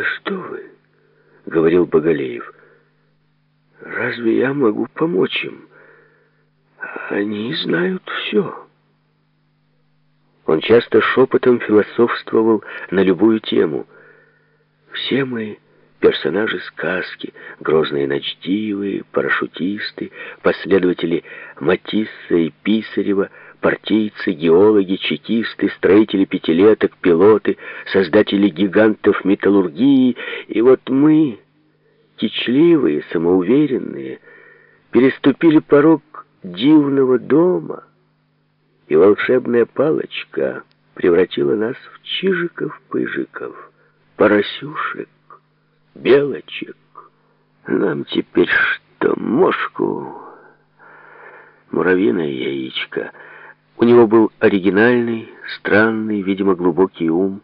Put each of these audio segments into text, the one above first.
«Да что вы!» — говорил Боголеев. «Разве я могу помочь им? Они знают все». Он часто шепотом философствовал на любую тему. «Все мы персонажи сказки, грозные ночдивые, парашютисты, последователи Матисса и Писарева, партийцы, геологи, чекисты, строители пятилеток, пилоты, создатели гигантов металлургии. И вот мы, кичливые, самоуверенные, переступили порог дивного дома, и волшебная палочка превратила нас в чижиков-пыжиков, поросюшек белочек. Нам теперь что, мошку, муравьиное яичко. У него был оригинальный, странный, видимо, глубокий ум,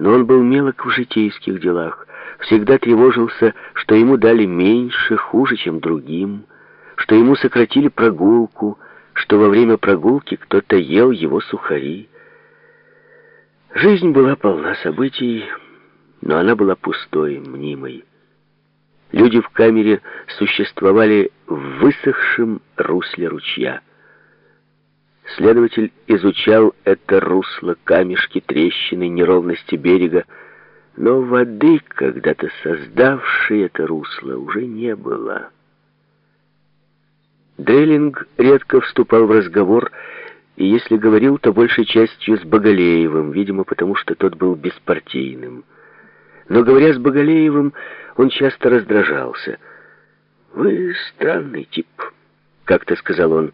но он был мелок в житейских делах, всегда тревожился, что ему дали меньше, хуже, чем другим, что ему сократили прогулку, что во время прогулки кто-то ел его сухари. Жизнь была полна событий, но она была пустой, мнимой. Люди в камере существовали в высохшем русле ручья. Следователь изучал это русло, камешки, трещины, неровности берега, но воды, когда-то создавшей это русло, уже не было. Дейлинг редко вступал в разговор, и если говорил, то большей частью с Боголеевым, видимо, потому что тот был беспартийным. Но говоря с Боголеевым, он часто раздражался. «Вы странный тип», — как-то сказал он.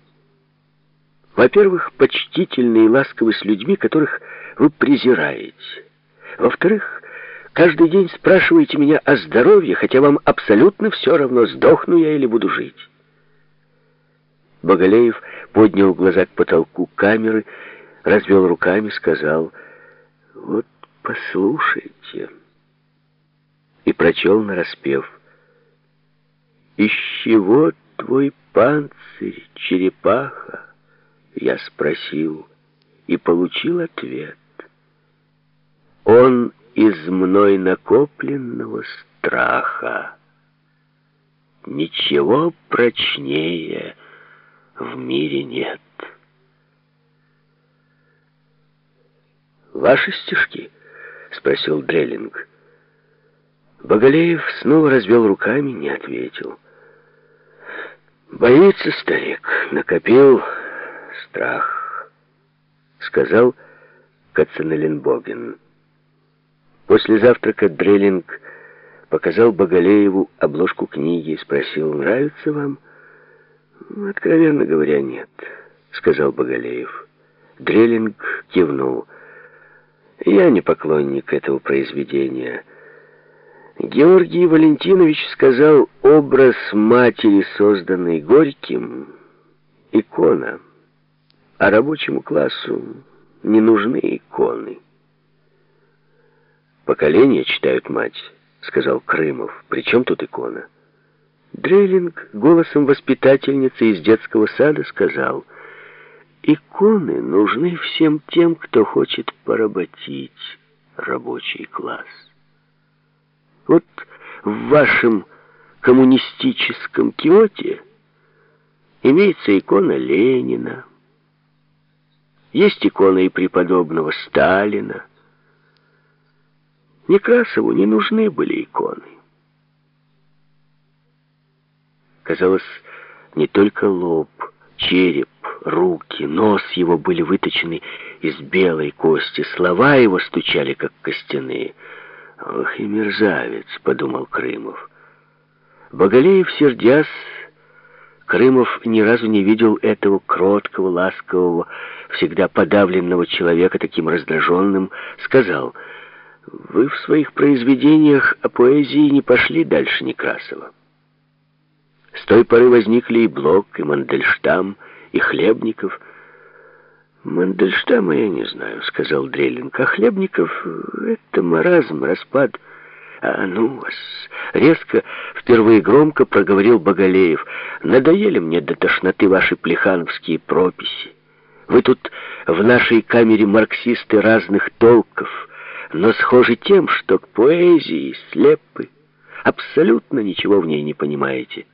«Во-первых, почтительный и ласковый с людьми, которых вы презираете. Во-вторых, каждый день спрашиваете меня о здоровье, хотя вам абсолютно все равно, сдохну я или буду жить». Боголеев поднял глаза к потолку камеры, развел руками, сказал, «Вот послушайте» и прочел нараспев. «Из чего твой панцирь, черепаха?» Я спросил и получил ответ. Он из мной накопленного страха. Ничего прочнее в мире нет. «Ваши стишки?» — спросил Дреллинг. Боголеев снова развел руками, не ответил. «Боится старик, накопил страх», — сказал Кацанеленбоген. После завтрака Дреллинг показал Боголееву обложку книги и спросил, «Нравится вам?» «Откровенно говоря, нет», — сказал Боголеев. Дреллинг кивнул. «Я не поклонник этого произведения». Георгий Валентинович сказал, образ матери, созданный Горьким, икона, а рабочему классу не нужны иконы. «Поколения читают мать», — сказал Крымов. «При чем тут икона?» Дрейлинг голосом воспитательницы из детского сада сказал, «Иконы нужны всем тем, кто хочет поработить рабочий класс». Вот в вашем коммунистическом Киоте имеется икона Ленина, есть икона и преподобного Сталина. Некрасову не нужны были иконы. Казалось, не только лоб, череп, руки, нос его были выточены из белой кости, слова его стучали, как костяные — «Ох и мерзавец», — подумал Крымов. Боголеев, сердясь, Крымов ни разу не видел этого кроткого, ласкового, всегда подавленного человека таким раздраженным, сказал, «Вы в своих произведениях о поэзии не пошли дальше Некрасова». С той поры возникли и Блок, и Мандельштам, и Хлебников — «Мандельштама я не знаю», — сказал Дрелинг. «А Хлебников — это маразм, распад». «А ну вас!» — резко, впервые громко проговорил Боголеев. «Надоели мне до тошноты ваши плехановские прописи. Вы тут в нашей камере марксисты разных толков, но схожи тем, что к поэзии слепы. Абсолютно ничего в ней не понимаете.